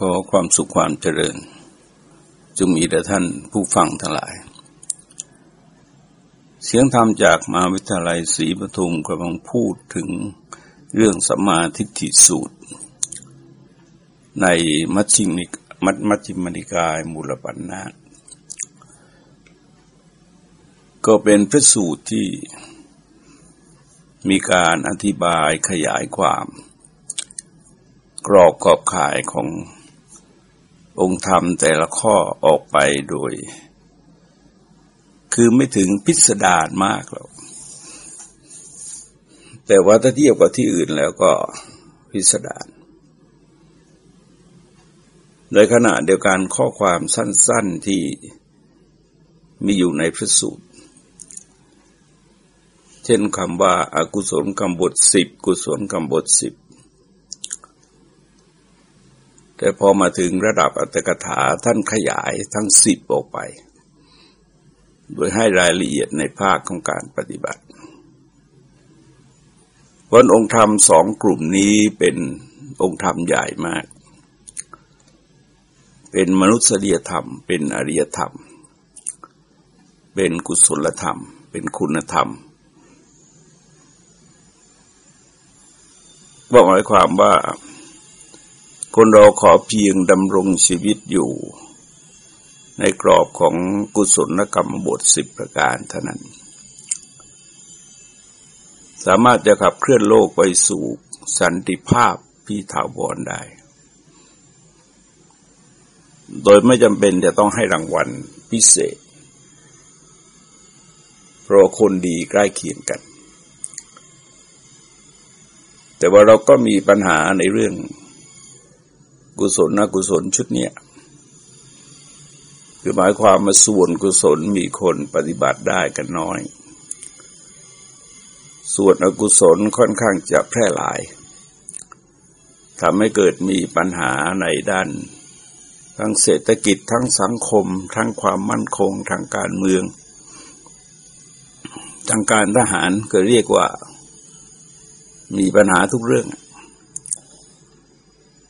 ขอความสุขความเจริญจงมีแด่ท่านผู้ฟังทั้งหลาย เสียงธรรมจากมหาวิทยาลัยศรีปทุมกำลังพูดถึงเรื่องสัมมาทิฏฐิสูตร ในมัชฌิมิมัชมัชฌิมนิกายมูลปัญนาตก็เป็นพระสูตรที่มีการอธิบายขยายความ กรอบขอบข่ายของ องค์ธรรมแต่ละข้อออกไปโดย คือไม่ถึงพิสดารมากหรอกแต่ว่าถ้าเทียบกับที่อื่นแล้วก็พิสดารโดยขณะเดียวกันข้อความสั้น ๆที่มีอยู่ในพระสูตร เช่นคำว่าอากุศลกรรมบทสิบกุศลกรรมบทสิบ แต่พอมาถึงระดับอัตถกถาท่านขยายทั้งสิบออกไป โดยให้รายละเอียดในภาคของการปฏิบัติเพราะองค์ธรรมสองกลุ่มนี้เป็นองค์ธรรมใหญ่มาก เป็นมนุษยธรรม เป็นอริยธรรม เป็นกุศลธรรม เป็นคุณธรรมบอกหมายความว่า คนเราขอเพียงดำรงชีวิตอยู่ ในกรอบของกุศลกรรมบทสิบประการเท่านั้น สามารถจะขับเคลื่อนโลกไปสู่สันติภาพที่ถาวรได้ โดยไม่จำเป็นจะต้องให้รางวัลพิเศษ เพราะคนดีใกล้เคียงกัน แต่ว่าเราก็มีปัญหาในเรื่อง กุศลนกุศลชุดเนี้ยคือหมายความมาส่วนกุศลมีคนปฏิบัติได้กันน้อย ส่วนอกุศลค่อนข้างจะแพร่หลายทำให้เกิดมีปัญหาในด้าน ทั้งเศรษฐกิจทั้งสังคม ทั้งความมั่นคงทางการเมืองทางการทหารก็เรียกว่า มีปัญหาทุกเรื่อง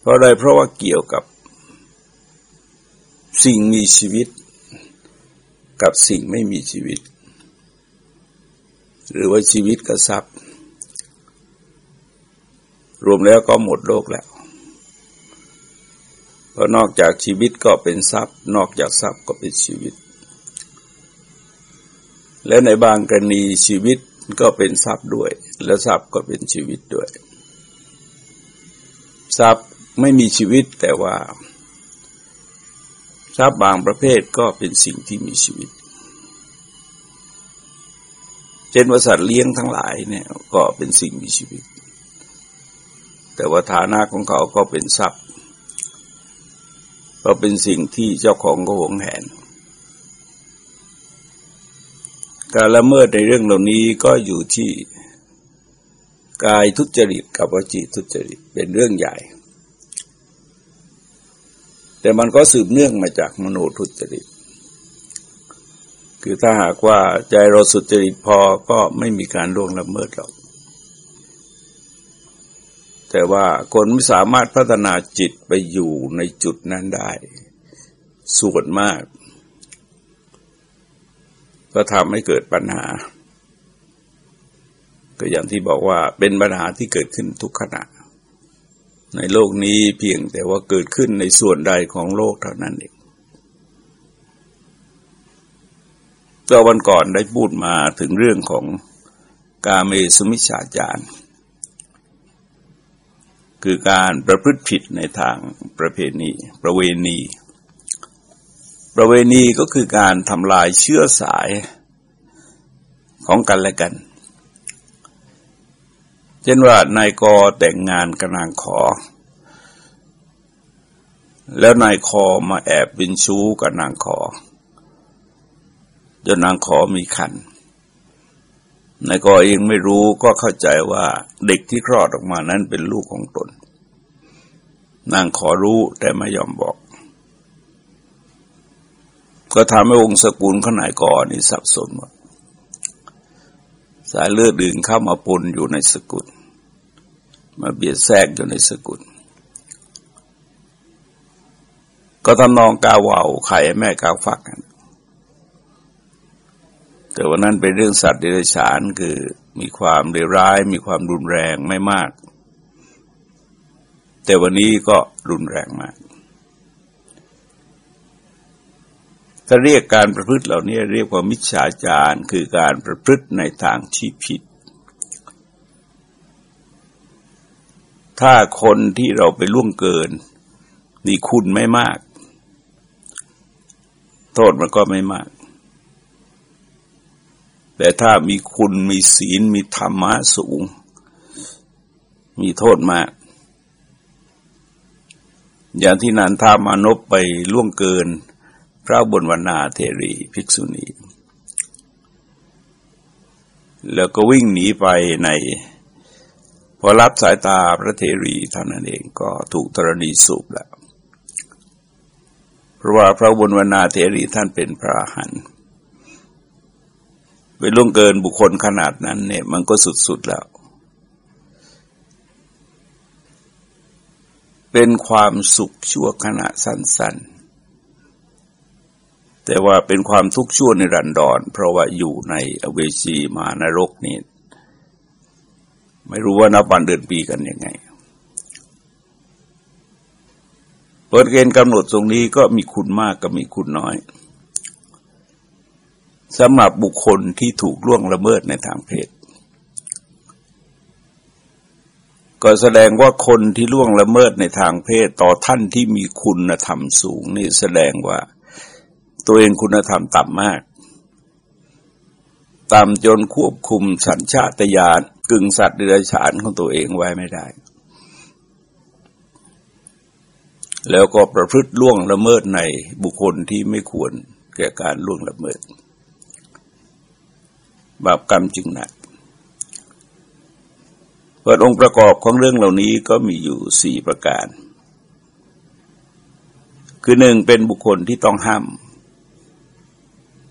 เพราะอะไรเพราะว่าเกี่ยวกับสิ่งมีชีวิต กับสิ่งไม่มีชีวิต หรือว่าชีวิตกับทรัพย์ รวมแล้วก็หมดโลกแล้วเพราะนอกจากชีวิตก็เป็นทรัพย์ นอกจากทรัพย์ก็เป็นชีวิต และในบางกรณีชีวิตก็เป็นทรัพย์ด้วย และทรัพย์ก็เป็นชีวิตด้วย ทรัพย์ ไม่มีชีวิตแต่ว่าทรัพย์บางประเภทก็เป็นสิ่งที่มีชีวิต เช่นว่าสัตว์เลี้ยงทั้งหลายเนี่ยก็เป็นสิ่งมีชีวิต แต่ว่าฐานะของเขาก็เป็นทรัพย์ ก็เป็นสิ่งที่เจ้าของก็หวงแหน การละเมิดในเรื่องเหล่านี้ก็อยู่ที่กายทุจริตกับวจีทุจริตเป็นเรื่องใหญ่ แต่มันก็สืบเนื่องมาจากมโนทุจริต คือถ้าหากว่าใจเราสุจริตพอก็ไม่มีการล่วงละเมิดหรอก แต่ว่าคนไม่สามารถพัฒนาจิตไปอยู่ในจุดนั้นได้ ส่วนมาก ก็ทำให้เกิดปัญหา ก็อย่างที่บอกว่าเป็นปัญหาที่เกิดขึ้นทุกขณะ ในโลกนี้เพียงแต่ว่าเกิดขึ้นในส่วนใดของโลกเท่านั้นเองก็วันก่อนได้พูดมาถึงเรื่องของกาเมสุมิชาจารคือการประพฤติผิดในทางประเพณี ประเวณี ประเวณีก็คือการทำลายเชื้อสายของกันและกัน เช่นว่านายกแต่งงานกับนางขอ แล้วนายคอมาแอบบินชู้กับนางขอจนนางขอมีคันนายกอเองไม่รู้ก็เข้าใจว่าเด็กที่คลอดออกมานั้นเป็นลูกของตน นางขอรู้แต่ไม่ยอมบอก ก็ทำให้องค์สกุลขนายกอนี่สับสนหมด สายเลือดดึงเข้ามาปนอยู่ในสกุล มาเบียดแทรกอยู่ในสกุล ก็ทำนองกาวาวไข่แม่กาวฟักกันแต่วันนั้นเป็นเรื่องสัตว์เดรัจฉานคือมีความเลวร้าย มีความรุนแรงไม่มาก แต่วันนี้ก็รุนแรงมาก ถ้าเรียกการประพฤติเหล่านี้เรียกว่ามิจฉาจารคือการประพฤติในทางที่ผิด ถ้าคนที่เราไปล่วงเกินมีคุณไม่มาก โทษมันก็ไม่มาก แต่ถ้ามีคุณมีศีลมีธรรมะสูง มีโทษมาก อย่างที่นันทามานพไปล่วงเกิน พระบนวนาเทรีภิกษุณี แล้วก็วิ่งหนีไปใน พอรับสายตาพระเทรีเท่านั้นเองก็ถูกธรณีสูบแล้ว เพราะว่าพระบนวนาเทรีท่านเป็นพระหันไปล่วงเกินบุคคลขนาดนั้นเนี่ยมันก็สุดๆแล้ว เป็นความสุขชั่วขณะสั้น ๆ แต่ว่าเป็นความทุกข์ชั่วในรันดอนเพราะว่าอยู่ในอเวจีมานรกนี่ไม่รู้ว่านับวันเดือนปีกันยังไงเปิดเกณฑ์กำหนดตรงนี้ก็มีคุณมากกับมีคุณน้อยสำหรับบุคคลที่ถูกล่วงละเมิดในทางเพศ ก็แสดงว่าคนที่ล่วงละเมิดในทางเพศ ต่อท่านที่มีคุณธรรมสูงนี่แสดงว่า ตัวเองคุณธรรมต่ำมาก ต่ำจนควบคุมสัญชาตญาณกึ่งสัตว์เดรัจฉานของตัวเองไว้ไม่ได้ แล้วก็ประพฤติล่วงละเมิดในบุคคลที่ไม่ควรแก่การล่วงละเมิด บาปกรรมจึงหนักเปิดองค์ประกอบของเรื่องเหล่านี้ก็มีอยู่สี่ประการ คือหนึ่งเป็นบุคคลที่ต้องห้าม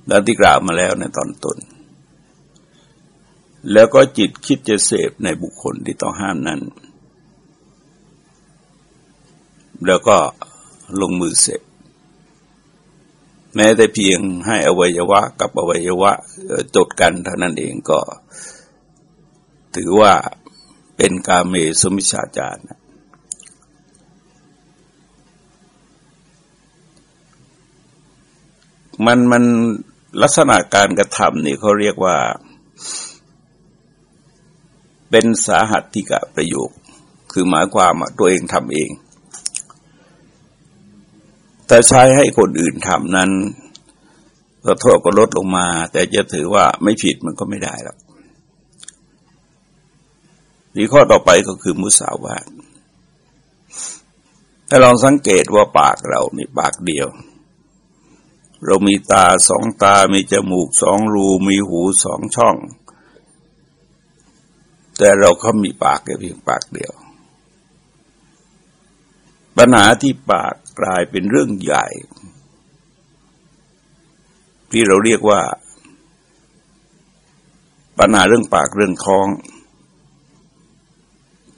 ดังที่กล่าวมาแล้วในตอนต้น แล้วก็จิตคิดจะเสพในบุคคลที่ต้องห้ามนั้น แล้วก็ลงมือเสพแม้แต่เพียงให้อวัยวะกับอวัยวะจดกันเท่านั้นเองก็ ถือว่าเป็นกาเมสมิชาจารมันมัน ลักษณะการกระทำนี่เขาเรียกว่า เป็นสาหัสติกะประโยค คือหมายความตัวเองทำเอง แต่ใช้ให้คนอื่นทำนั้นโทษก็ลดลงมา แต่จะถือว่าไม่ผิดมันก็ไม่ได้หรอกดีข้อต่อไปก็คือมุสาวาทถ้าลองสังเกตว่าปากเรานี่ปากเดียว เรามีตาสองตา มีจมูกสองรูมีหูสองช่อง แต่เราก็มีปากแค่เพียงปากเดียว ปัญหาที่ปากกลายเป็นเรื่องใหญ่ ที่เราเรียกว่า ปัญหาเรื่องปากเรื่องท้อง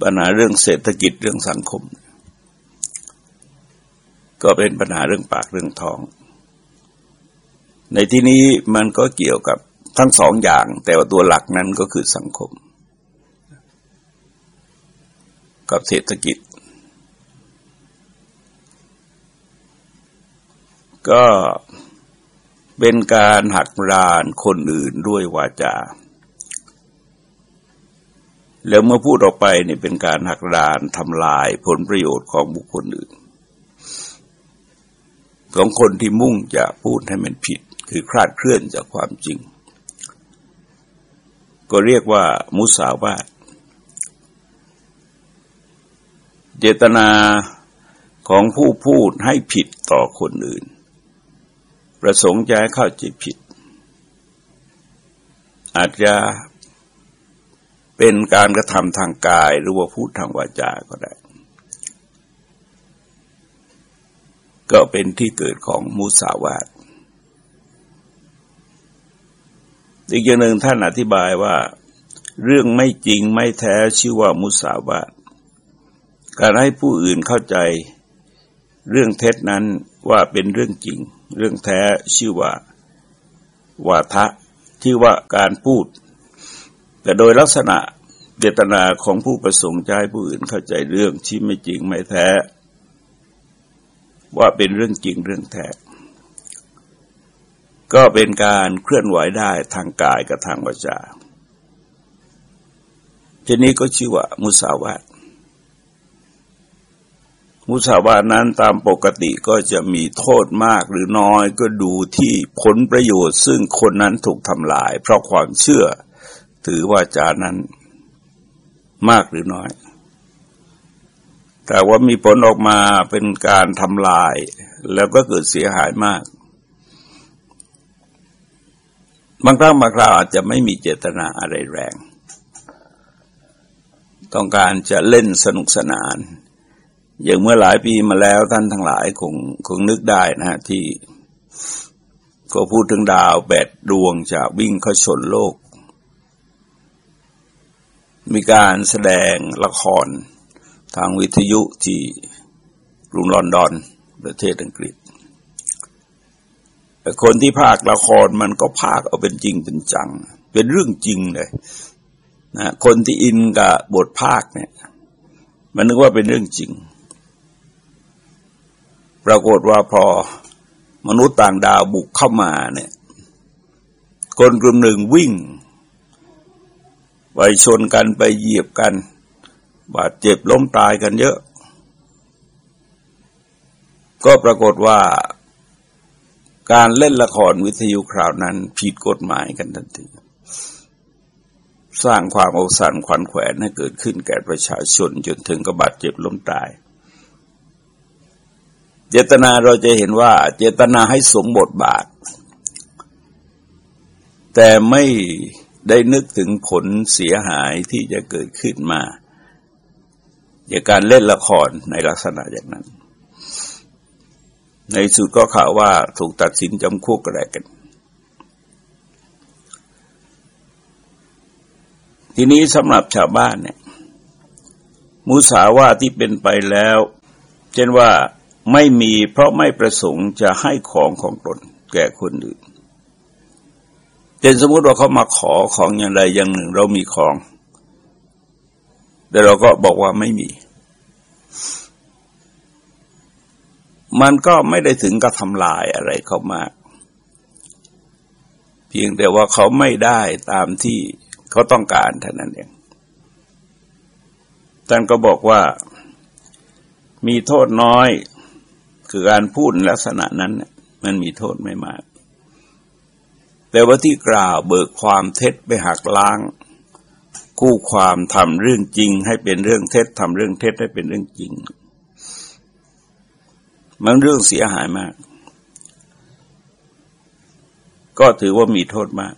ปัญหาเรื่องเศรษฐกิจเรื่องสังคม ก็เป็นปัญหาเรื่องปากเรื่องท้อง ในที่นี้มันก็เกี่ยวกับทั้งสองอย่าง แต่ว่าตัวหลักนั้นก็คือสังคม กับเศรษฐกิจ ก็เป็นการหักรานคนอื่นด้วยวาจา แล้วเมื่อพูดออกไปเนี่ยเป็นการหักรานทำลายผลประโยชน์ของบุคคลอื่น ของคนที่มุ่งจะพูดให้มันผิด คือคลาดเคลื่อนจากความจริง ก็เรียกว่ามุสาวาทเจตนาของผู้พูดให้ผิดต่อคนอื่น ประสงค์จะให้เข้าใจผิด อาจจะเป็นการกระทำทางกายหรือว่าพูดทางวาจาก็ได้ ก็เป็นที่เกิดของมุสาวาท อีกอย่างหนึ่งท่านอธิบายว่า เรื่องไม่จริงไม่แท้ชื่อว่ามุสาวาทการให้ผู้อื่นเข้าใจเรื่องเท็จนั้นว่าเป็นเรื่องจริง เรื่องแท้ชื่อว่าวาทะชื่ว่าการพูด แต่โดยลักษณะเจตนาของผู้ประสงค์ใจผู้อื่นเข้าใจเรื่องที่ไม่จริงไม่แท้ ว่าเป็นเรื่องจริงเรื่องแท้ ก็เป็นการเคลื่อนไหวได้ทางกายกับทางวาจาทีนี้ก็ชื่อว่ามุสาวาทมุสาวาทนั้นตามปกติก็จะมีโทษมากหรือน้อยก็ดูที่ผลประโยชน์ ซึ่งคนนั้นถูกทำลาย เพราะความเชื่อถือว่าจานั้นมากหรือน้อย แต่ว่ามีผลออกมาเป็นการทำลาย แล้วก็เกิดเสียหายมาก บางครั้งบางคราวอาจจะไม่มีเจตนาอะไรแรง ต้องการจะเล่นสนุกสนาน อย่างเมื่อหลายปีมาแล้วท่านทั้งหลายคงคงนึกได้นะฮะที่ ก็พูดถึงดาวแปดดวงจะวิ่งเข้าชนโลก มีการแสดงละครทางวิทยุที่กรุงลอนดอนประเทศอังกฤษ คนที่ภาคละครมันก็ภาคเอาเป็นจริงเป็นจัง เป็นเรื่องจริงเลยนะคนที่อินกับบทภาคเนี่ย มันนึกว่าเป็นเรื่องจริง ปรากฏว่าพอมนุษย์ต่างดาวบุกเข้ามาเนี่ย คนกลุ่มหนึ่งวิ่งไปชนกันไปเหยียบกัน บาดเจ็บล้มตายกันเยอะ ก็ปรากฏว่า การเล่นละครวิทยุคราวนั้นผิดกฎหมายกันทันที สร้างความอกสันขวัญแขวนให้เกิดขึ้นแก่ประชาชนจนถึงกับบาดเจ็บล้มตาย เจตนาเราจะเห็นว่า เจตนาให้สมบทบาท แต่ไม่ได้นึกถึงผลเสียหายที่จะเกิดขึ้นมาจากการเล่นละครในลักษณะอย่างนั้น ในสุดก็ข่าวว่าถูกตัดสินจำคุกอะไรกัน ทีนี้สำหรับชาวบ้านเนี่ย มุสาว่าที่เป็นไปแล้ว เช่นว่าไม่มีเพราะไม่ประสงค์จะให้ของของตนแก่คนอื่นเช่นสมมติว่าเขามาขอของอย่างใดอย่างหนึ่ง เรามีของ แต่เราก็บอกว่าไม่มี มันก็ไม่ได้ถึงกับทำลายอะไรเขามาก เพียงแต่ว่าเขาไม่ได้ตามที่เขาต้องการเท่านั้นเองท่านก็บอกว่ามีโทษน้อย คือการพูดลักษณะนั้น มันมีโทษไม่มาก แต่ว่าที่กล่าวเบิกความเท็จไปหักล้าง กู้ความทำเรื่องจริง ให้เป็นเรื่องเท็จทำเรื่องเท็จให้เป็นเรื่องจริง มันเรื่องเสียหายมาก ก็ถือว่ามีโทษมาก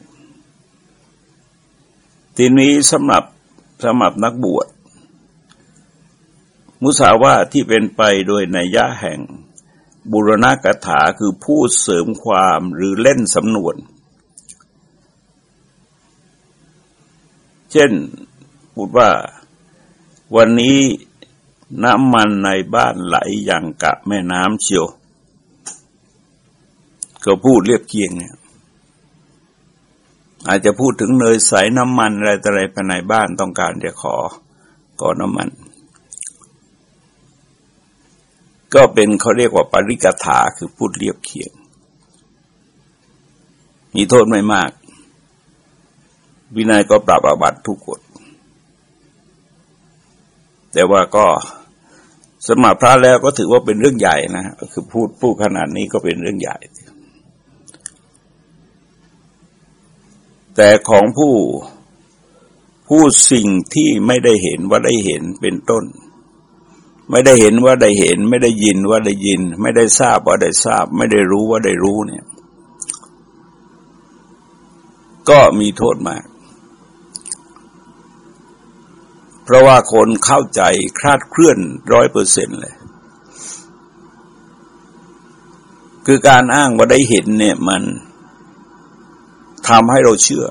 ทีนี้สำหรับสำหรับนักบวช มุสาวาที่เป็นไปโดยในยะแห่งบุรณะกถาคือพูดเสริมความหรือเล่นสำนวน เช่นพูดว่าวันนี้ น้ำมันในบ้านไหลอย่างกะแม่น้ำเชียว ก็พูดเรียบเคียงเนี่ย อาจจะพูดถึงเนยใสน้ำมันอะไรต่ออะไรภายในบ้านต้องการจะขอก่อน้ำมัน ก็เป็นเขาเรียกว่าปริกถาคือพูดเรียบเคียง มีโทษไม่มาก วินัยก็ปรับอาบัติทุกกฎ แต่ว่าก็สมัครพระแล้วก็ถือว่าเป็นเรื่องใหญ่นะคือพูดพูดขนาดนี้ก็เป็นเรื่องใหญ่ แต่ของผู้ผู้สิ่งที่ไม่ได้เห็นว่าได้เห็นเป็นต้น ไม่ได้เห็นว่าได้เห็น ไม่ได้ยินว่าได้ยิน ไม่ได้ทราบว่าได้ทราบ ไม่ได้รู้ว่าได้รู้เนี่ย ก็มีโทษมาก เพราะว่าคนเข้าใจคลาดเคลื่อนร้อยเปอร์เซ็นเลย คือการอ้างว่าได้เห็นเนี่ยมันทำให้เราเชื่อ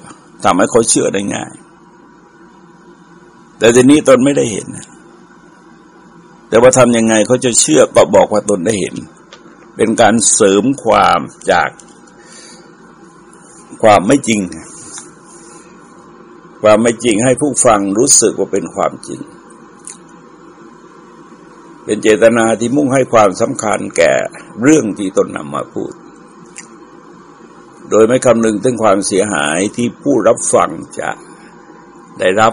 ทำให้เขาเชื่อได้ง่าย แต่ทีนี้ตนไม่ได้เห็น แต่ว่าทำยังไงเขาจะเชื่อก็บอกว่าตนได้เห็น เป็นการเสริมความจากความไม่จริง ความไม่จริงให้ผู้ฟังรู้สึกว่าเป็นความจริง เป็นเจตนาที่มุ่งให้ความสำคัญแก่เรื่องที่ตนนำมาพูด โดยไม่คำนึงถึงความเสียหายที่ผู้รับฟังจะได้รับ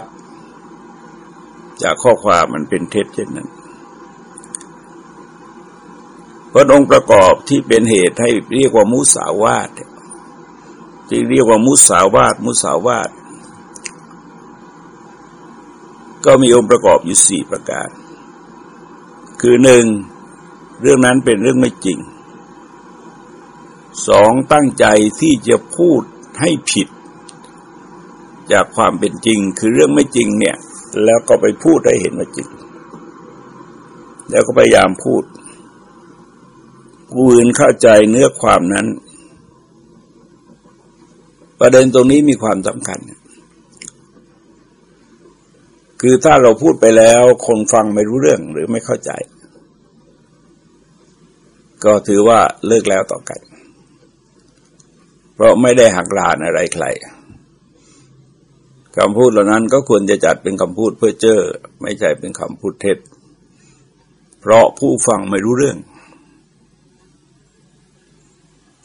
จากข้อความมันเป็นเท็จเช่นนั้นพราะองค์ประกอบที่เป็นเหตุให้เรียกว่ามุสาวาทที่เรียกว่ามุสาวาทมุสาวาท ก็มีองค์ประกอบอยู่สี่ประการ คือหนึ่งเรื่องนั้นเป็นเรื่องไม่จริงสองตั้งใจที่จะพูดให้ผิด จากความเป็นจริงคือเรื่องไม่จริงเนี่ย แล้วก็ไปพูดให้เห็นว่าจริง แล้วก็พยายามพูดผู้อื่นเข้าใจเนื้อความนั้น ประเด็นตรงนี้มีความสำคัญ คือถ้าเราพูดไปแล้ว คนฟังไม่รู้เรื่องหรือไม่เข้าใจ ก็ถือว่าเลิกแล้วต่อกัน เพราะไม่ได้หักลานอะไรใครคำพูดเหล่านั้นก็ควรจะจัดเป็นคำพูดเพื่อเจอไม่ใช่เป็นคำพูดเท็จ เพราะผู้ฟังไม่รู้เรื่อง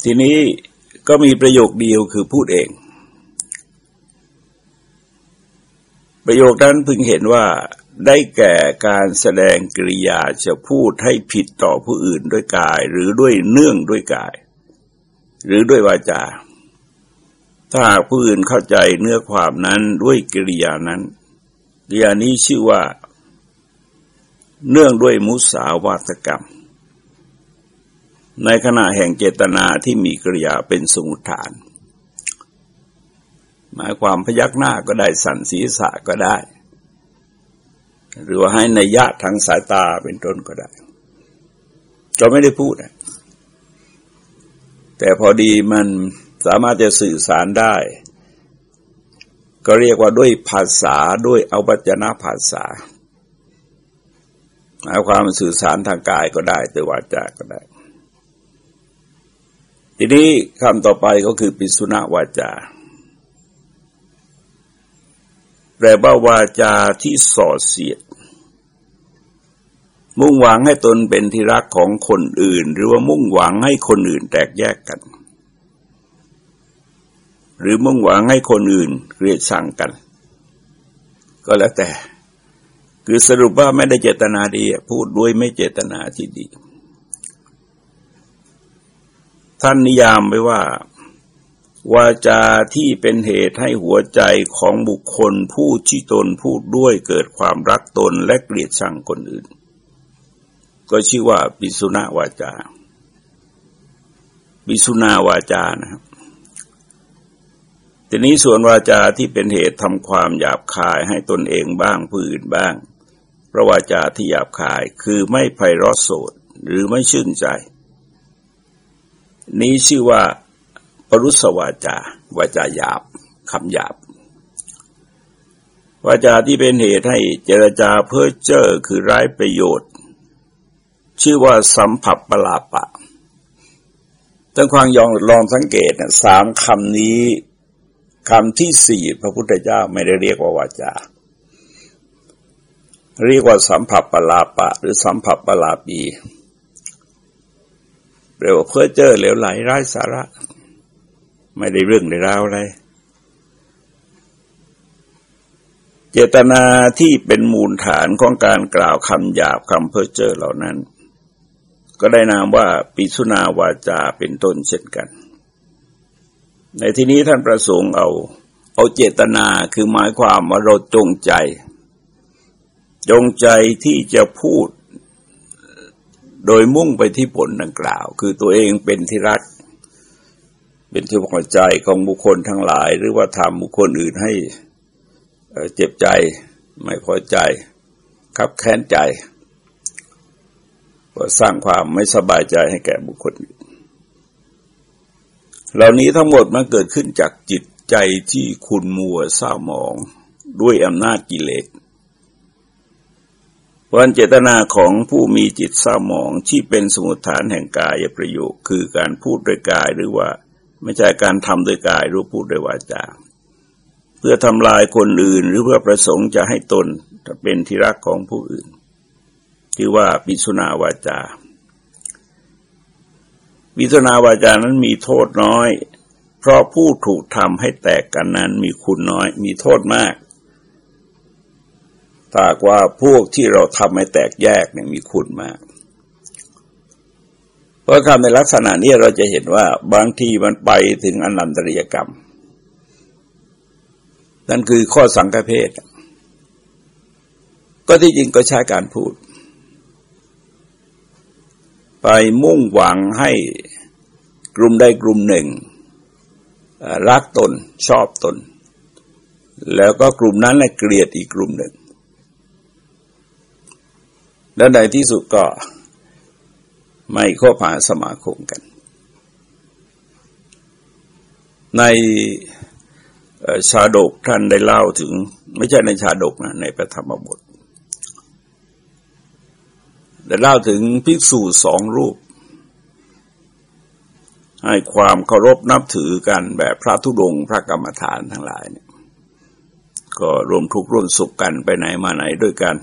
ทีนี้ก็มีประโยคเดียวคือพูดเอง ประโยคนั้นพึงเห็นว่าได้แก่การแสดงกริยาจะพูดให้ผิดต่อผู้อื่นด้วยกาย หรือด้วยเนื่องด้วยกาย หรือด้วยวาจา ถ้าหากผู้อื่นเข้าใจเนื้อความนั้นด้วยกริยานั้นกริยานี้ชื่อว่า เนื่องด้วยมุสาวาตกรรม ในขณะแห่งเจตนาที่มีกริยาเป็นสมุทฐาน หมายความพยักหน้าก็ได้สั่นศีรษะก็ได้ หรือว่าให้ในยะทางสายตาเป็นต้นก็ได้ก็ไม่ได้พูดนะแต่พอดีมันสามารถจะสื่อสารได้ ก็เรียกว่าด้วยภาษาด้วยอาปัจนาภาษาหมายความสื่อสารทางกายก็ได้แต่วาจาก็ได้ ทีนี้คำต่อไปก็คือปิสุณวาจา แปลว่าวาจาที่ส่อเสียด มุ่งหวังให้ตนเป็นที่รักของคนอื่น หรือว่ามุ่งหวังให้คนอื่นแตกแยกกัน หรือมุ่งหวังให้คนอื่นเกลียดชังกัน ก็แล้วแต่ คือสรุปว่าไม่ได้เจตนาดี พูดด้วยไม่เจตนาที่ดี ท่านนิยามไว้ว่า วาจาที่เป็นเหตุให้หัวใจของบุคคลผู้ที่ตนพูดด้วยเกิดความรักตนและเกลียดชังคนอื่น ก็ชื่อว่าปิสุณาวาจา ปิสุนาวาจานะครับทีนี้ส่วนวาจาที่เป็นเหตุทำความหยาบคายให้ตนเองบ้างผู้อื่นบ้างพระวาจาที่หยาบคายคือไม่ไพเราะโสดหรือไม่ชื่นใจ นี้ชื่อว่า ปรุสวาจาวาจาหยาบคำหยาบวาจาที่เป็นเหตุให้เจรจาเพื่อเจอคือร้ายประโยชน์ ชื่อว่าสัมผัสปลาปะตั้งความยองลองสังเกตนะสามคำนี้คำที่สี่พระพุทธเจ้าไม่ได้เรียกว่าวาจา เรียกว่าสัมผัสปลาปะ หรือสัมผัสปลาปีเรียกว่าเพื่อเจอเหลวไหลไร้สาระ ไม่ได้เรื่องในราวอะไร เจตนาที่เป็นมูลฐานของการกล่าวคำหยาบคำเพ้อเจ้อเหล่านั้น ก็ได้นามว่าปิสุนาวาจาเป็นต้นเช่นกัน ในที่นี้ท่านประสงค์เอา เอาเจตนาคือหมายความว่าเราจงใจ จงใจที่จะพูดโดยมุ่งไปที่ผลดังกล่าว คือตัวเองเป็นที่รัก เป็นที่พอใจของบุคคลทั้งหลาย หรือว่าทำบุคคลอื่นให้เจ็บใจไม่พอใจขับแค้นใจ ก็สร้างความไม่สบายใจให้แก่บุคคลอื่นเหล่านี้ทั้งหมดมันเกิดขึ้นจากจิตใจที่คุณมัวเศร้าหมองด้วยอำนาจกิเลสวันเจตนาของผู้มีจิตเศร้าหมองที่เป็นสมุทฐานแห่งกายประโยคคือการพูดด้วยกายหรือว่า ไม่ใช่การทำโดยกายหรือพูดด้วยวาจาเพื่อทำลายคนอื่นหรือเพื่อประสงค์จะให้ตนเป็นที่รักของผู้อื่น ที่ว่าปิสุนาวาจาปิสุนาวาจานั้นมีโทษน้อย เพราะผู้ถูกทำให้แตกกันนั้นมีคุณน้อย มีโทษมากถ้าว่าพวกที่เราทำให้แตกแยกเนี่ยมีคุณมาก ราะคำในลักษณะนี้เราจะเห็นว่าบางทีมันไปถึงอนันตริยกรรม นั่นคือข้อสังฆเพศก็ที่จริงก็ใช้การพูด ไปมุ่งหวังให้กลุ่มใดกลุ่มหนึ่ง รักตนชอบตน แล้วก็กลุ่มนั้นแหละเกลียดอีกกลุ่มหนึ่ง แล้วในที่สุดก็ ไม่ข้อผ่าสมาคมกัน ในชาดกท่านได้เล่าถึง ไม่ใช่ในชาดกนะในพระธรรมบทได้เล่าถึงภิกษุสองรูป ให้ความเคารพนับถือกันแบบพระธุดงพระกรรมฐานทั้งหลายเนี่ยก็รวมทุกข์ร่วมสุขกันไปไหนมาไหนด้วยกัน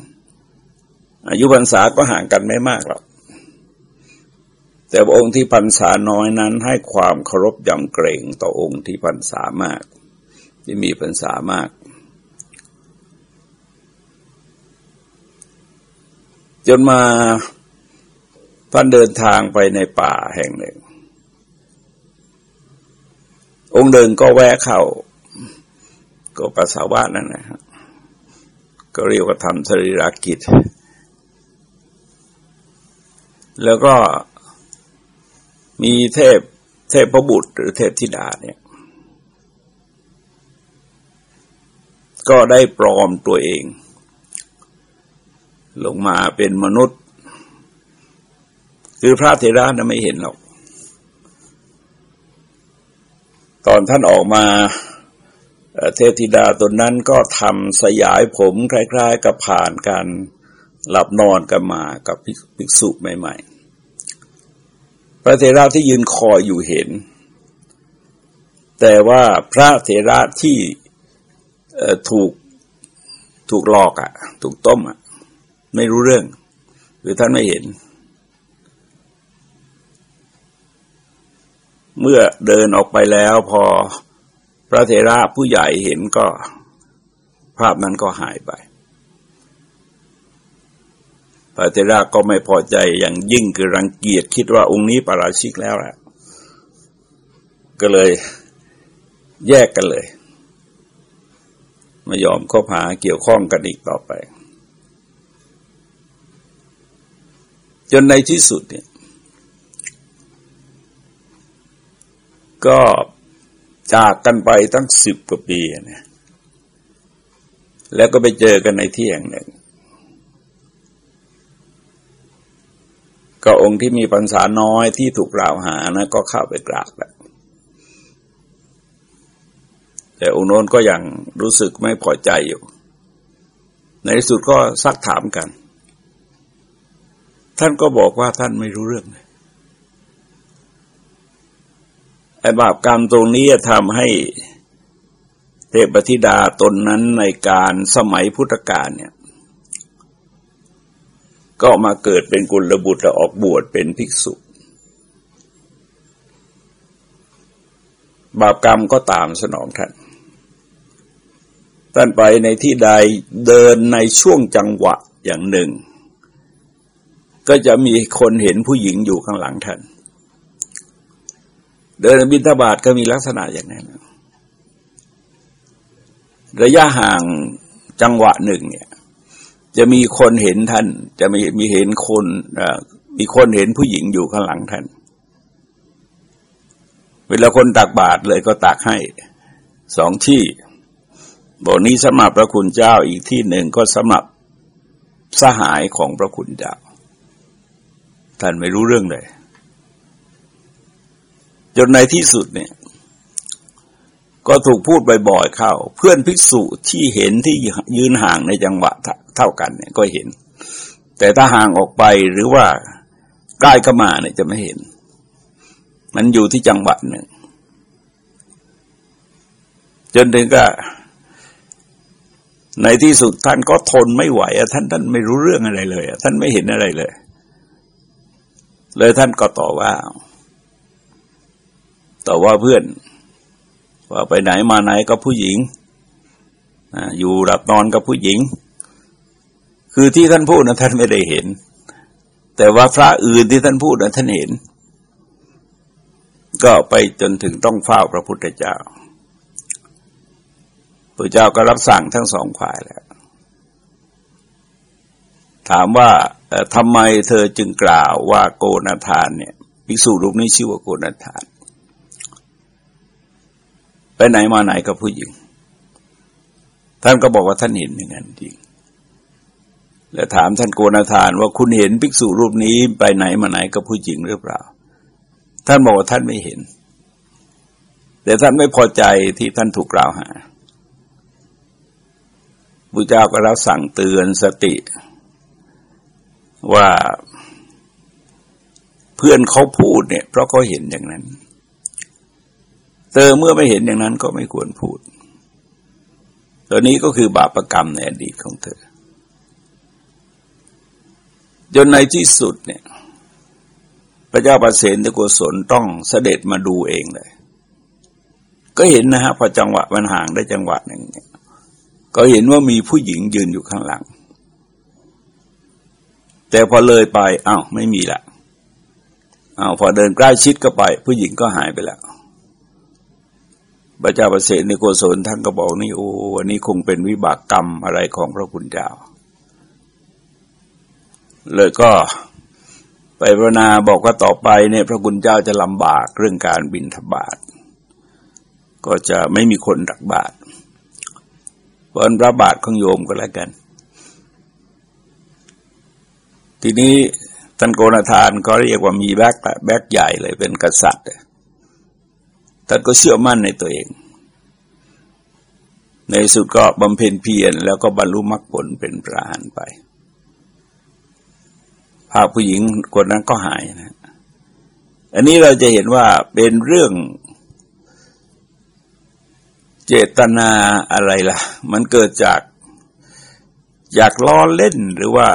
อายุพรรษาก็ห่างกันไม่มากหรอก แต่องค์ที่พรรษาน้อยนั้นให้ความเคารพยำเกรงต่อองค์ที่พรรษามาก ที่มีพรรษามาก จนมาท่านเดินทางไปในป่าแห่งหนึ่ง องค์เดินก็แวะเข้าก็ปัสสาวะนั่นนะครับก็เรียกว่าทำสรีรกิจ แล้วก็ มีเทพเทพพบุตร หรือเทพธิดาเนี่ย ก็ได้ปลอมตัวเอง ลงมาเป็นมนุษย์ คือพระเทระนะไม่เห็นหรอก ตอนท่านออกมาเทพธิดาตนนั้นก็ทำสยายผมคล้าย ๆ กับผ่านการหลับนอนกันมากับภิกษุใหม่ ๆ ระเถระที่ยืนคอยอยู่เห็น แต่ว่าพระเถระที่ถูกถูกหลอกอะ่ะ ถูกต้มอะ่ะ ไม่รู้เรื่อง หรือท่านไม่เห็น เมื่อเดินออกไปแล้วพอพระเถระผู้ใหญ่เห็นก็ ภาพนั้นก็หายไป พระเทระก็ไม่พอใจอย่างยิ่งคือรังเกียจคิดว่าองค์นี้ปราชิกแล้วแหละก็เลยแยกกันเลย ไม่ยอมคบหาเกี่ยวข้องกันอีกต่อไป จนในที่สุดเนี่ยก็จากกันไปตั้งสิบกว่าปีเนี่ยแล้วก็ไปเจอกันในที่แห่งหนึ่ง ก็องค์ที่มีปัญษาน้อยที่ถูกกล่าวหานะก็เข้าไปกราบแหล้วแต่องค์โน้นก็ยังรู้สึกไม่พอใจอยู่ ในที่สุดก็ซักถามกัน ท่านก็บอกว่าท่านไม่รู้เรื่องไอ้บาปกรรมตรงนี้ทำให้เทพธิดาตนนั้นในการสมัยพุทธกาลเนี่ย ก็มาเกิดเป็นกุลบุตรออกบวชเป็นภิกษุ บาปกรรมก็ตามสนองท่านท่านไปในที่ใดเดินในช่วงจังหวะอย่างหนึ่ง ก็จะมีคนเห็นผู้หญิงอยู่ข้างหลังท่าน เดินบินทบาทก็มีลักษณะอย่างนั้น ระยะห่างจังหวะหนึ่งเนี่ย จะมีคนเห็นท่าน จะมีมีเห็นคนมีคนเห็นผู้หญิงอยู่ข้างหลังท่าน เวลาคนตักบาตรเลยก็ตักให้สองที่บอกนี้สมับพระคุณเจ้าอีกที่หนึ่งก็สมับสหายของพระคุณเจ้า ท่านไม่รู้เรื่องเลย จนในที่สุดเนี่ย ก็ถูกพูดบ่อยๆเข้า เพื่อนภิกษุที่เห็นที่ยืนห่างในจังหวะเท่ากันเนี่ยก็เห็น แต่ถ้าห่างออกไปหรือว่าใกล้เข้ามาเนี่ยจะไม่เห็น มันอยู่ที่จังหวัดหนึ่ง จนถึงก็ในที่สุดท่านก็ทนไม่ไหวท่านท่านไม่รู้เรื่องอะไรเลยท่านไม่เห็นอะไรเลย เลยท่านก็ต่อว่า ต่อว่าเพื่อน ว่าไปไหนมาไหนก็ผู้หญิงอยู่หลับนอนกับผู้หญิง คือที่ท่านพูดนะท่านไม่ได้เห็น แต่ว่าพระอื่นที่ท่านพูดนะท่านเห็น ก็ไปจนถึงต้องเฝ้าพระพุทธเจ้าพระเจ้าก็รับสั่งทั้งสองฝ่ายแล้ว ถามว่าทำไมเธอจึงกล่าวว่าโกนาทานเนี่ย ภิกษุรูปนี้ชื่อว่าโกนาทาน ไปไหนมาไหนกับผู้หญิง ท่านก็บอกว่าท่านเห็นอย่างนั้นจริง แล้วถามท่านโกนาทานว่าคุณเห็นภิกษุรูปนี้ไปไหนมาไหนกับผู้หญิงหรือเปล่า ท่านบอกว่าท่านไม่เห็น แต่ท่านไม่พอใจที่ท่านถูกกล่าวหาพระเจ้าก็แล้วสั่งเตือนสติ ว่าเพื่อนเขาพูดเนี่ย เพราะเขาเห็นอย่างนั้น เตอเมื่อไม่เห็นอย่างนั้นก็ไม่ควรพูด ตัวนี้ก็คือบาปรกรรมในอดีตของเธอ จนในที่สุดเนี่ย พระเจ้าประเสนตะโกศลต้องเสด็จมาดูเองเลย ก็เห็นนะฮะพอจังหวะมันห่างได้จังหวะหนึ่งเนี่ยก็เห็นว่ามีผู้หญิงยืนอยู่ข้างหลัง แต่พอเลยไปอ้าวไม่มีละอ้าวพอเดินใกล้ชิดก็ไป ผู้หญิงก็หายไปแล้ว พระเจ้าประเสริฐในโกศลท่านก็บอกนี่โอ้วันนี้คงเป็นวิบากกรรมอะไรของพระคุณเจ้า เลยก็ไปพรนาบอกว่าต่อไปเนี่ยพระคุณเจ้าจะลำบากเรื่องการบินทบาทก็จะไม่มีคนดักบาทบนพระบาทของโยมก็แล้วกัน ทีนี้ท่านโกนทานก็เรียกว่ามีแบกแบกใหญ่เลยเป็นกษัตริย์ ท่านก็เชื่อมั่นในตัวเอง ในสุดก็บำเพ็ญเพียรแล้วก็บรรลุมรรคผลเป็นพระหันไป ภาพผู้หญิงคนนั้นก็หายนะ อันนี้เราจะเห็นว่าเป็นเรื่องเจตนาอะไรล่ะ มันเกิดจากอยากล้อเล่นหรือว่า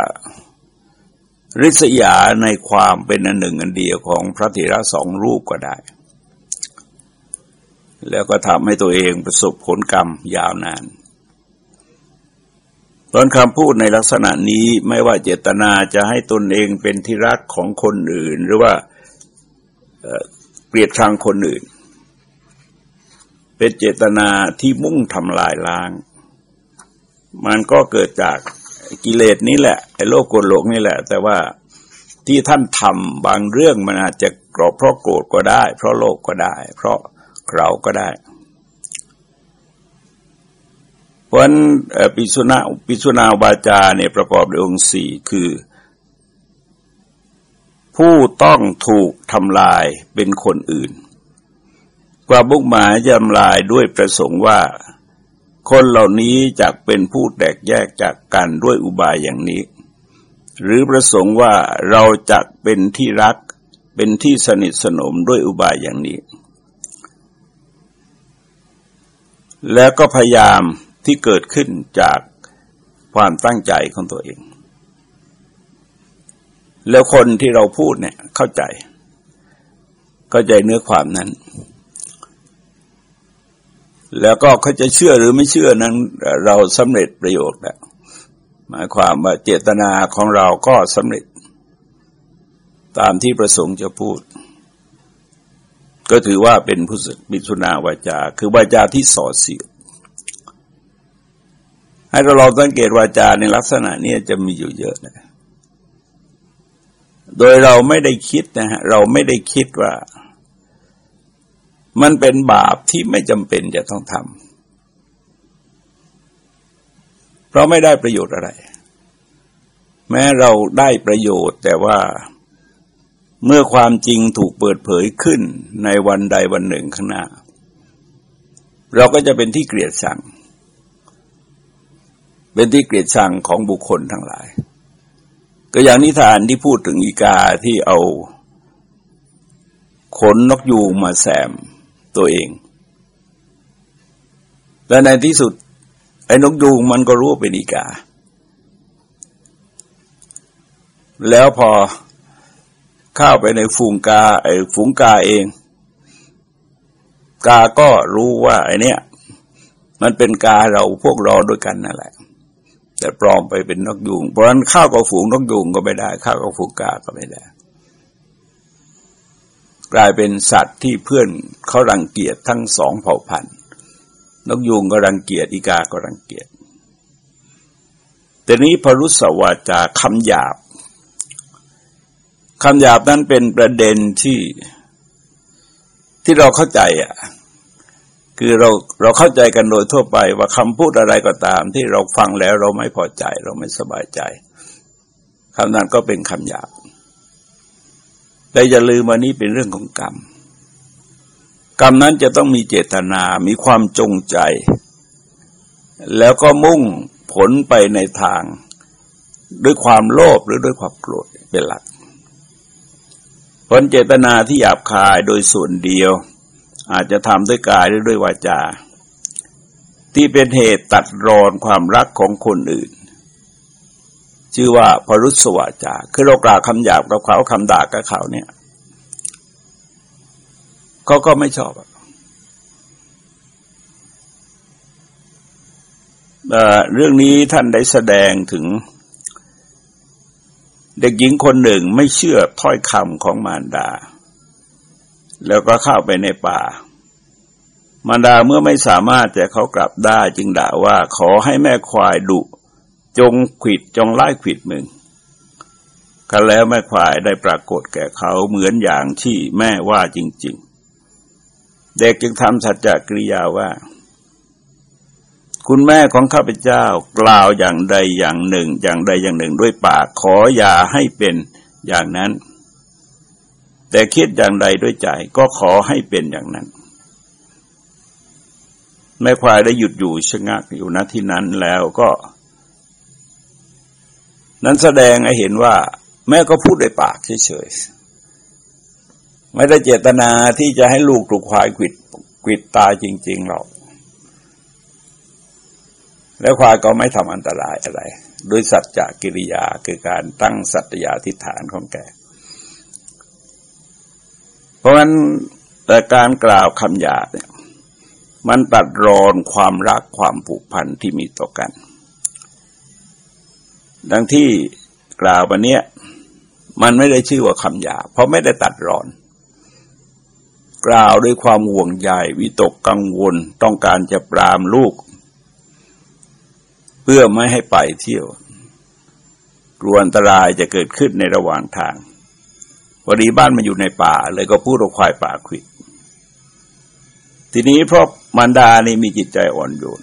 ริษยาในความเป็นอันหนึ่งอันเดียวของพระเถระสองรูปก็ได้ แล้วก็ทำให้ตัวเองประสบผลกรรมยาวนานตอนคำพูดในลักษณะนี้ไม่ว่าเจตนาจะให้ตนเองเป็นที่รักของคนอื่น หรือว่าเกลียดชังคนอื่น เป็นเจตนาที่มุ่งทำลายล้าง มันก็เกิดจากกิเลสนี้แหละไอ้โลกโกรธหลงนี่แหละ แต่ว่าที่ท่านทำบางเรื่องมันอาจจะกรอบเพราะโกรธก็ได้ เพราะโลกก็ได้ เพราะ เราก็ได้ เพราะนั้นปิสุนาปิสุนาวาจาเนี่ยประกอบด้วยองค์สี่คือ ผู้ต้องถูกทำลายเป็นคนอื่นความบุกหมายยำลายด้วยประสงค์ว่า คนเหล่านี้จะเป็นผู้แตกแยกจากกันด้วยอุบายอย่างนี้ หรือประสงค์ว่าเราจะเป็นที่รักเป็นที่สนิทสนมด้วยอุบายอย่างนี้ แล้วก็พยายามที่เกิดขึ้นจากความตั้งใจของตัวเอง แล้วคนที่เราพูดเนี่ยเข้าใจ เข้าใจเนื้อความนั้น แล้วก็เขาจะเชื่อหรือไม่เชื่อนั้น เราสำเร็จประโยชน์แล้วหมายความว่าเจตนาของเราก็สำเร็จ ตามที่ประสงค์จะพูด ก็ถือว่าเป็นพุทธบิสุนาวาจา คือวาจาที่ส่อเสียดให้เราลองสังเกตวาจาในลักษณะนี้จะมีอยู่เยอะนะโดยเราไม่ได้คิดนะฮะเราไม่ได้คิดว่า มันเป็นบาปที่ไม่จำเป็นจะต้องทำเพราะไม่ได้ประโยชน์อะไร แม้เราได้ประโยชน์แต่ว่า เมื่อความจริงถูกเปิดเผยขึ้นในวันใดวันหนึ่งข้างหน้า เราก็จะเป็นที่เกลียดชัง เป็นที่เกลียดชังของบุคคลทั้งหลาย ก็อย่างนิทานที่พูดถึงอีกาที่เอาขนนกยูงมาแซมตัวเอง และในที่สุด ไอ้นกยูงมันก็รู้เป็นอีกา แล้วพอ เข้าไปในฝูงกาไอ้ฝูงกาเอง กาก็รู้ว่าไอ้นี่มันเป็นกาเราพวกเราด้วยกันนั่นแหละ แต่ปลอมไปเป็นนกยูงเพราะฉะนั้นข้าวกับฝูงนกยูงก็ไม่ได้ข้าวกับฝูงกาก็ไม่ได้ กลายเป็นสัตว์ที่เพื่อนเขารังเกียจทั้งสองเผ่าพันธุ์นกยูงก็รังเกียจอีกาก็รังเกียจแต่นี้พรุษวาจาคำหยาบ คำหยาบนั้นเป็นประเด็นที่ที่เราเข้าใจอะ คือเราเราเข้าใจกันโดยทั่วไปว่าคำพูดอะไรก็ตาม ที่เราฟังแล้วเราไม่พอใจ เราไม่สบายใจคำนั้นก็เป็นคำหยาบแต่อย่าลืมว่านี้เป็นเรื่องของกรรม กรรมนั้นจะต้องมีเจตนา มีความจงใจ แล้วก็มุ่งผลไปในทาง ด้วยความโลภหรือด้วยความโกรธเป็นหลัก ผลเจตนาที่หยาบคายโดยส่วนเดียว อาจจะทำด้วยกายหรือด้วยวาจา ที่เป็นเหตุตัดรอนความรักของคนอื่น ชื่อว่าพรุษวาจา คือเรากล่าวคำหยาบกับเขาคำด่ากับเขาเนี่ยเขาก็ไม่ชอบเรื่องนี้ท่านได้แสดงถึง เด็กหญิงคนหนึ่งไม่เชื่อถ้อยคำของมารดา แล้วก็เข้าไปในป่า มารดาเมื่อไม่สามารถจะเขากลับได้จึงด่าว่าขอให้แม่ควายดุ จงขิดจงไล่ขิดมึงกันแล้วแม่ควายได้ปรากฏแก่เขาเหมือนอย่างที่แม่ว่าจริง ๆ เด็กจึงทำสัจจกริยาว่า คุณแม่ของข้าพเจ้ากล่าวอย่างใดอย่างหนึ่ง อย่างใดอย่างหนึ่งด้วยปากขออย่าให้เป็นอย่างนั้น แต่คิดอย่างใดด้วยใจก็ขอให้เป็นอย่างนั้น แม่ควายได้หยุดอยู่ชะงักอยู่ณที่นั้นแล้วก็ นั้นแสดงให้เห็นว่า แม่ก็พูดด้วยปากเฉยๆไม่ได้เจตนาที่จะให้ลูกถูกควายขิดขิดตายจริงๆหรอก แล้วควายก็ไม่ทำอันตรายอะไรโดยสัจจะกิริยาคือการตั้งสัตยาธิฐานของแก เพราะฉะนั้นแต่การกล่าวคำหยาเนี่ยมันตัดรอนความรักความผูกพันที่มีต่อกัน ดังที่กล่าววันนี้มันไม่ได้ชื่อว่าคำหยาเพราะไม่ได้ตัดรอน กล่าวด้วยความห่วงใยวิตกกังวล ต้องการจะปรามลูก เพื่อไม่ให้ไปเที่ยว กลัวอันตรายจะเกิดขึ้นในระหว่างทางพอดีบ้านมันอยู่ในป่า เลยก็พูดว่าควายป่าขิด ทีนี้เพราะมารดานี่มีจิตใจอ่อนโยน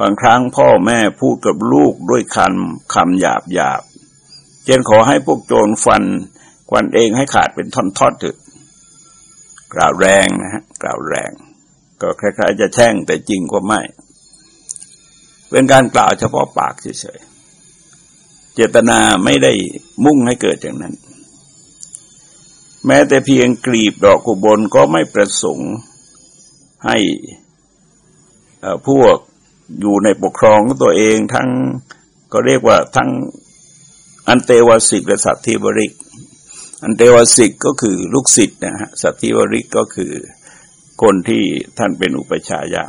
บางครั้งพ่อแม่พูดกับลูกด้วยคำคำหยาบหยาบเช่นขอให้พวกโจรฟันควันเองให้ขาดเป็นท่อนๆเถอะกล่าวแรงนะฮะกล่าวแรง ก็คล้ายๆจะแช่งแต่จริงก็ไม่ เป็นการกล่าวเฉพาะปากเฉยๆ เจตนาไม่ได้มุ่งให้เกิดอย่างนั้น แม้แต่เพียงกรีบดอกกุบลก็ไม่ประสงค์ให้พวกอยู่ในปกครองตัวเองทั้งก็เรียกว่าทั้งอันเตวสิกและสัตธิบริก อันเตวสิกก็คือลูกศิษย์นะฮะสัตธิบริกก็คือคนที่ท่านเป็นอุปชายะ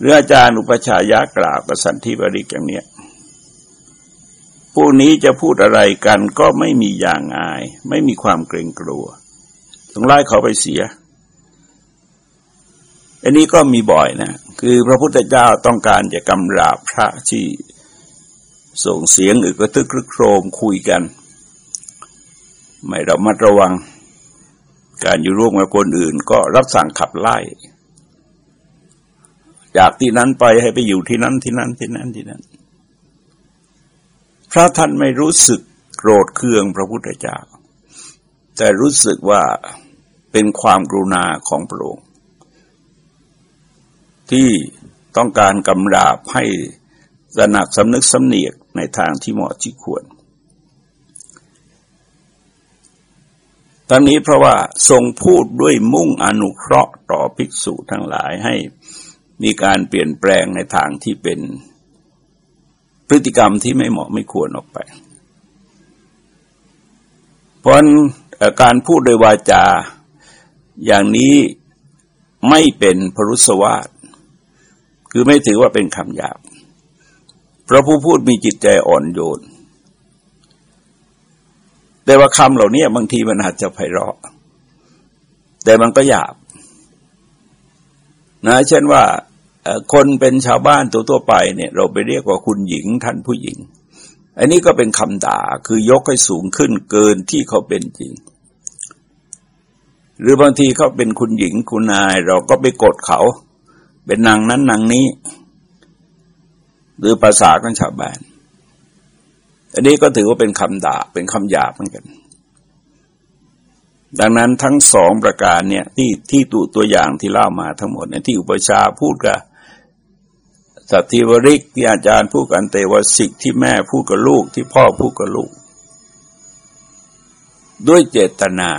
หรืออาจารย์อุปชายะกล่าวกับสันทิบริกอย่างเนี้ยผู้นี้จะพูดอะไรกันก็ไม่มีอย่างอาย ไม่มีความเกรงกลัวต้องไล่เขาไปเสีย อันนี้ก็มีบ่อยนะ คือพระพุทธเจ้าต้องการจะกำราบพระที่ส่งเสียงอึกระทึกครึกโครมคุยกัน ไม่ระมัดระวัง การอยู่ร่วมกับคนอื่นก็รับสั่งขับไล่ จากที่นั้นไปให้ไปอยู่ที่นั้นที่นั้นที่นั้นที่นั้น พระท่านไม่รู้สึกโกรธเคืองพระพุทธเจ้า แต่รู้สึกว่าเป็นความกรุณาของพระองค์ที่ต้องการกำราบให้สนักสำนึกสำเนียกในทางที่เหมาะที่ควรทั้งนี้เพราะว่าทรงพูดด้วยมุ่งอนุเคราะห์ต่อภิกษุทั้งหลายให้ มีการเปลี่ยนแปลงในทางที่เป็นพฤติกรรมที่ไม่เหมาะไม่ควรออกไป เพราะการพูดโดยวาจาอย่างนี้ไม่เป็นพรุษวาทคือไม่ถือว่าเป็นคำหยาบ เพราะผู้พูดมีจิตใจอ่อนโยน แต่ว่าคำเหล่านี้บางทีมันอาจจะไพเราะ แต่มันก็หยาบ นะเช่นว่า คนเป็นชาวบ้านตัวตัวไปเนี่ยเราไปเรียกว่าคุณหญิงท่านผู้หญิง อันนี้ก็เป็นคำด่าคือยกให้สูงขึ้นเกินที่เขาเป็นจริง หรือบางทีเขาเป็นคุณหญิงคุณนาย เราก็ไปกดเขา เป็นนางนั้นนางนี้ หรือภาษาของชาวบ้าน อันนี้ก็ถือว่าเป็นคำด่าเป็นคำหยาบเหมือนกันดังนั้นทั้งสองประการเนี่ยที่ที่ตัวตัวอย่างที่เล่ามาทั้งหมดเนี่ยที่อุปชาพูดกับ สัตธิวริกที่อาจารย์พูดกันเตวสิกที่แม่พูดกับลูกที่พ่อพูดกับลูก ด้วยเจตนา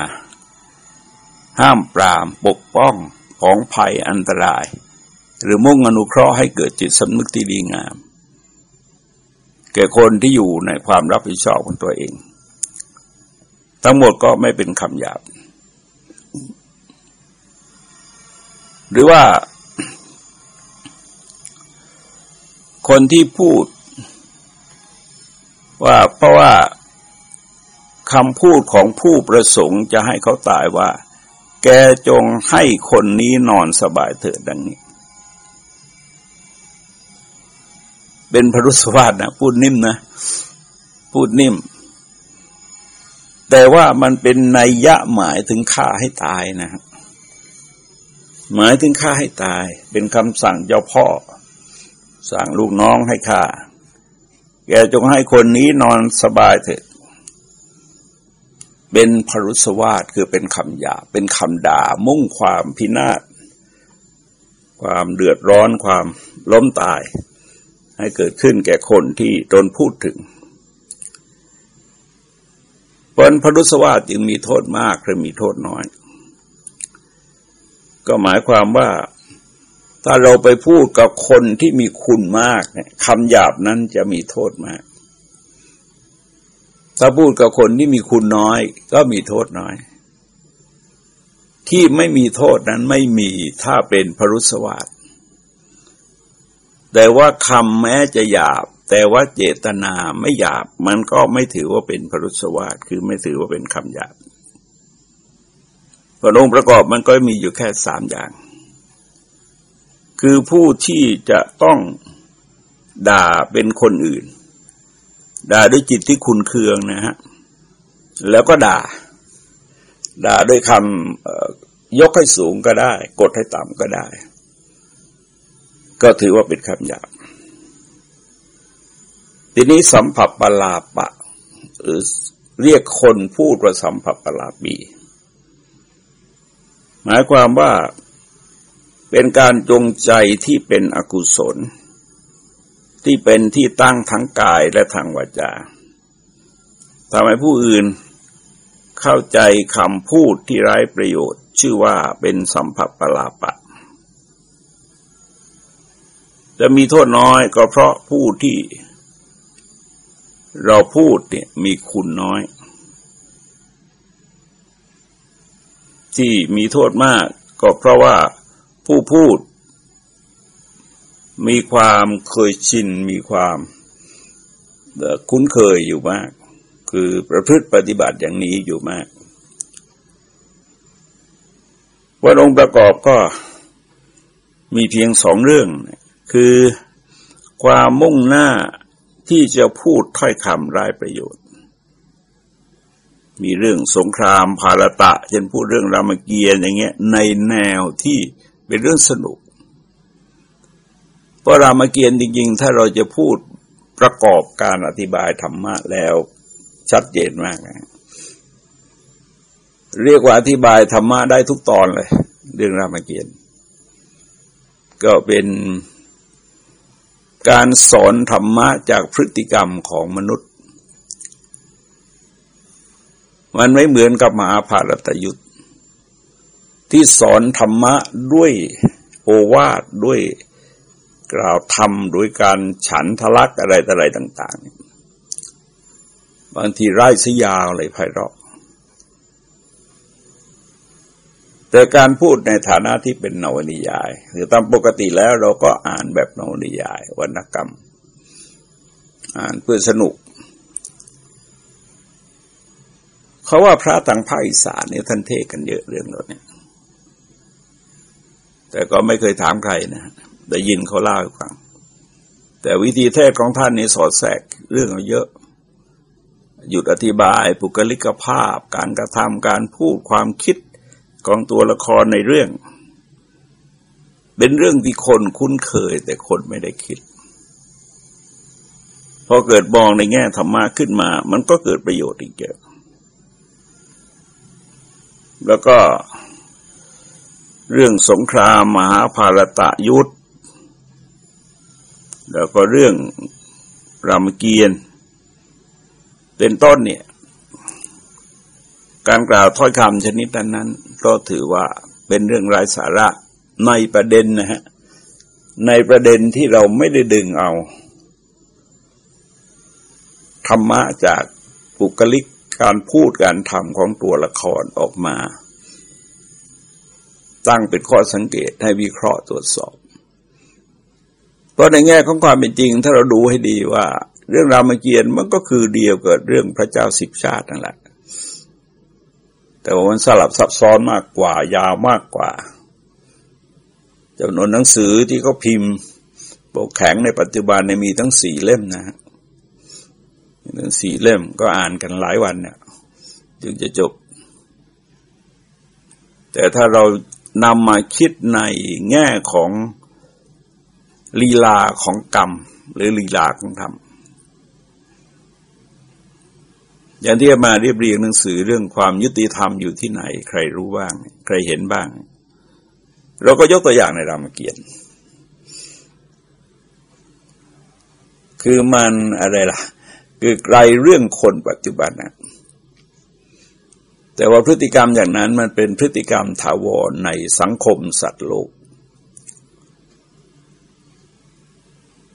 ห้ามปรามปกป้องของภัยอันตราย หรือมุ่งอนุเคราะห์ให้เกิดจิตสำนึกที่ดีงาม แก่คนที่อยู่ในความรับผิดชอบของตัวเอง ทั้งหมดก็ไม่เป็นคำหยาบ หรือว่า คนที่พูด ว่าเพราะว่าคำพูดของผู้ประสงค์จะให้เขาตายว่า แกจงให้คนนี้นอนสบายเถิดดังนี้ เป็นพรุสวาสนะพูดนิ่มนะ พูดนิ่ม แต่ว่ามันเป็นนัยยะหมายถึงฆ่าให้ตายนะ หมายถึงฆ่าให้ตาย เป็นคำสั่งเจ้าพ่อ สั่งลูกน้องให้ฆ่าแกจงให้คนนี้นอนสบายเถิดเป็นพรุสวาสคือเป็นคำหยาเป็นคำด่ามุ่งความพินาศความเดือดร้อนความล้มตาย ให้เกิดขึ้นแก่คนที่ตนพูดถึงเพราะพรุสวาสจึงมีโทษมากหรือมีโทษน้อย ก็หมายความว่า ถ้าเราไปพูดกับคนที่มีคุณมากเนี่ยคำหยาบนั้นจะมีโทษมาก ถ้าพูดกับคนที่มีคุณน้อย ก็มีโทษน้อย ที่ไม่มีโทษนั้นไม่มีถ้าเป็นพรุสวาสแต่ว่าคำแม้จะหยาบ แต่ว่าเจตนาไม่หยาบ มันก็ไม่ถือว่าเป็นพรุษวาทคือไม่ถือว่าเป็นคำหยาบพระองค์ประกอบมันก็มีอยู่แค่สามอย่าง คือผู้ที่จะต้องด่าเป็นคนอื่น ด่าด้วยจิตที่คุณเคืองนะฮะแล้วก็ด่า ด่าด้วยคำยกให้สูงก็ได้ กดให้ต่ำก็ได้ ก็ถือว่าเป็นคำหยาบทีนี้สัมผัสปลาปะหรือเรียกคนพูดว่าสัมผัสปลาปี หมายความว่า เป็นการจงใจที่เป็นอกุศล ที่เป็นที่ตั้งทั้งกายและทางวาจาทำให้ผู้อื่นเข้าใจคำพูดที่ไร้ประโยชน์ ชื่อว่าเป็นสัมผัสปลาปะ จะมีโทษน้อยก็เพราะผู้ที่เราพูดเนี่ยมีคุณน้อย ที่มีโทษมากก็เพราะว่า ผู้พูด มีความเคยชิน มีความคุ้นเคยอยู่มาก คือประพฤติปฏิบัติอย่างนี้อยู่มากว่าองค์ประกอบก็มีเพียงสองเรื่อง คือความมุ่งหน้าที่จะพูดถ้อยคำร้ายประโยชน์ มีเรื่องสงครามภารตะ เช่นพูดเรื่องรามเกียรติอย่างเงี้ยในแนวที่ เป็นเรื่องสนุก เพราะรามเกียรติจริง ๆ ถ้าเราจะพูดประกอบการอธิบายธรรมะแล้วชัดเจนมากนะเรียกว่าอธิบายธรรมะได้ทุกตอนเลย เรื่องรามเกียรติก็เป็นการสอนธรรมะจากพฤติกรรมของมนุษย์ มันไม่เหมือนกับมหาภารตยุทธ ที่สอนธรรมะด้วยโอวาทด้วยกล่าวธรรมด้วยการฉันทลักอะไรต่ออะไรต่างๆ บางทีไร้สยาวเลยไพเราะแต่การพูดในฐานะที่เป็นนวนิยายคือตามปกติแล้วเราก็อ่านแบบนวนิยาย วรรณกรรม อ่านเพื่อสนุก เขาว่าพระต่างภาคอีสานเนี่ยท่านเทศกันเยอะเรื่องนี้ แต่ก็ไม่เคยถามใครนะได้ยินเขาเล่าให้ฟัง แต่วิธีเทศของท่านนี่สอดแทรกเรื่องเยอะ หยุดอธิบายปุกลิกภาพ การกระทำการพูดความคิดของตัวละครในเรื่อง เป็นเรื่องที่คนคุ้นเคย แต่คนไม่ได้คิดพอเกิดมองในแง่ธรรมะขึ้นมา มันก็เกิดประโยชน์อีกเยอะแล้วก็ เรื่องสงครามมหาภารตะยุทธแล้วก็เรื่องรามเกียรติเป็นต้นเนี่ย การกล่าวถ้อยคำชนิดนั้น ก็ถือว่าเป็นเรื่องไร้สาระในประเด็นนะฮะในประเด็นที่เราไม่ได้ดึงเอา ธรรมะจากปุกลิกการพูดการทำของตัวละครออกมา ตั้งเป็นข้อสังเกตให้วิเคราะห์ตรวจสอบ เพราะในแง่ของความเป็นจริง ถ้าเราดูให้ดีว่า เรื่องรามเกียรติมันก็คือเดียวกับเรื่องพระเจ้าสิบชาตินั่นแหละ แต่ว่ามันสลับซับซ้อนมากกว่ายาวมากกว่าจำนวนหนังสือที่เขาพิมพ์ปกแข็งในปัจจุบันเนี่ยมีทั้งสี่เล่มนะฮะทั้งสี่เล่มก็อ่านกันหลายวันเนี่ยจึงจะจบ แต่ถ้าเรา นำมาคิดในแง่ของลีลาของกรรม หรือลีลาของธรรม อย่างที่มาเรียบเรียงหนังสือเรื่องความยุติธรรมอยู่ที่ไหน ใครรู้บ้าง ใครเห็นบ้าง เราก็ยกตัวอย่างในรามเกียรติ์คือมันอะไรล่ะ คือไกลเรื่องคนปัจจุบันนะ แต่ว่าพฤติกรรมอย่างนั้นมันเป็นพฤติกรรมถาวรในสังคมสัตว์โลก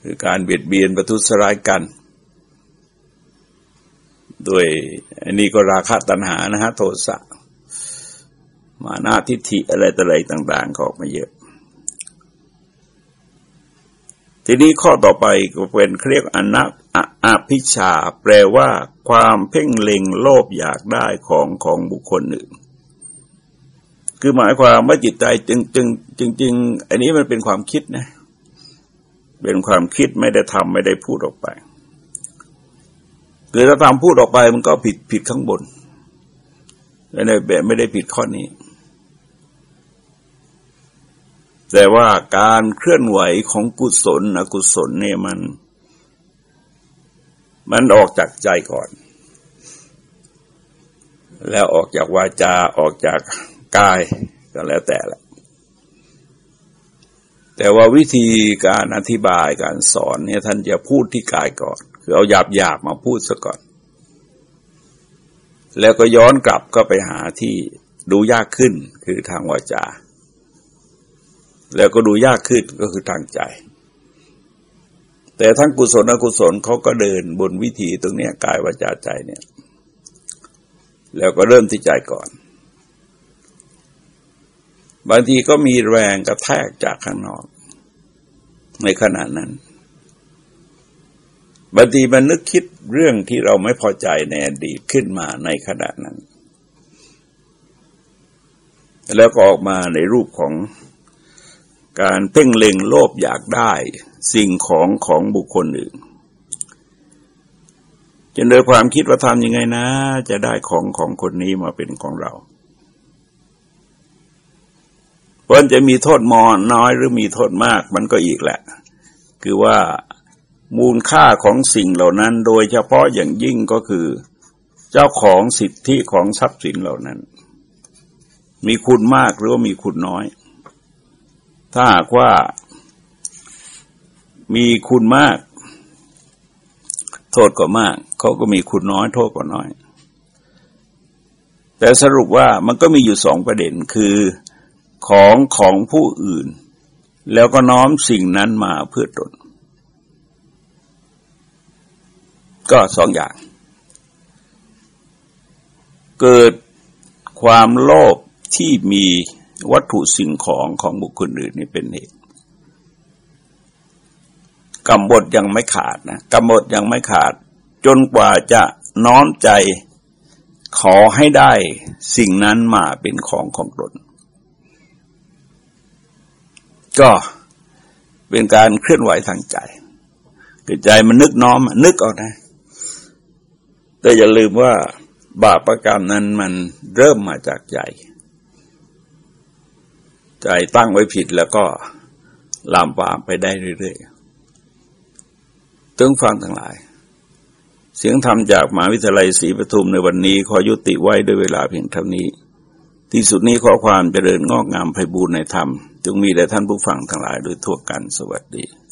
คือการเบียดเบียนประทุษร้ายกันด้วยอันนี้ก็ราคะตัณหานะฮะโทสะ มานาทิฏฐิอะไรต่ออะไรต่างๆออกมาเยอะ ทีนี้ข้อต่อไปก็เป็นเรียกอนัตอภิชา แปลว่าความเพ่งเล็งโลภอยากได้ของของบุคคลอื่นคือหมายความว่าจิตใจจึงจึงจริงจริงอันนี้มันเป็นความคิดนะ เป็นความคิดไม่ได้ทำไม่ได้พูดออกไปคือถ้าทำพูดออกไปมันก็ผิดผิดข้างบนไม่ได้แบบไม่ได้ผิดข้อนี้ แต่ว่าการเคลื่อนไหวของกุศลอกุศลเนี่ยมัน มันออกจากใจก่อน แล้วออกจากวาจาออกจากกายก็แล้วแต่ละแต่ว่าวิธีการอธิบายการสอนเนี่ยท่านจะพูดที่กายก่อน คือเอาหยาบหยาบมาพูดซะก่อน แล้วก็ย้อนกลับก็ไปหาที่ดูยากขึ้นคือทางวาจา แล้วก็ดูยากขึ้นก็คือทางใจ แต่ทั้งกุศลอกุศลเขาก็เดินบนวิธีตรงนี้กายวาจาใจเนี่ย แล้วก็เริ่มที่ใจก่อน บางทีก็มีแรงกระแทกจากข้างนอก ในขณะนั้นบางทีมันนึกคิดเรื่องที่เราไม่พอใจในอดีตขึ้นมาในขณะนั้น แล้วก็ออกมาในรูปของ การเพ่งเล็งโลภอยากได้สิ่งของของบุคคลอื่นจนโดยความคิดว่าทำยังไงนะ จะได้ของของคนนี้มาเป็นของเราเพราะจะมีโทษมอน้อยหรือมีโทษมากมันก็อีกแหละ คือว่ามูลค่าของสิ่งเหล่านั้น โดยเฉพาะอย่างยิ่งก็คือ เจ้าของสิทธิของทรัพย์สินเหล่านั้น มีคุณมากหรือว่ามีคุณน้อย ถ้าหากว่ามีคุณมาก โทษก็มาก เขาก็มีคุณน้อย โทษก็น้อย แต่สรุปว่ามันก็มีอยู่สองประเด็นคือของของผู้อื่น แล้วก็น้อมสิ่งนั้นมาเพื่อตน ก็สองอย่าง เกิดความโลภที่มี วัตถุสิ่งของของบุคคลอื่นนี่เป็นเหตุกำบดยังไม่ขาดนะกำบดยังไม่ขาด จนกว่าจะน้อมใจขอให้ได้สิ่งนั้นมาเป็นของของตนก็เป็นการเคลื่อนไหวทางใจคือใจมันนึกน้อมนึกออกนะ แต่อย่าลืมว่าบาปรกรรมนั้นมันเริ่มมาจากใจ ใจตั้งไว้ผิดแล้วก็ลามปามไปได้เรื่อยๆตึงฟังทั้งหลาย เสียงธรรมจากมหาวิทยาลัยศรีปทุมในวันนี้ขอยุติไว้ด้วยเวลาเพียงเท่านี้ ที่สุดนี้ขอความเจริญงอกงามไพบูรณในธรรม จงมีแด่ท่านผู้ฟังทั้งหลายโดยทั่วกันสวัสดี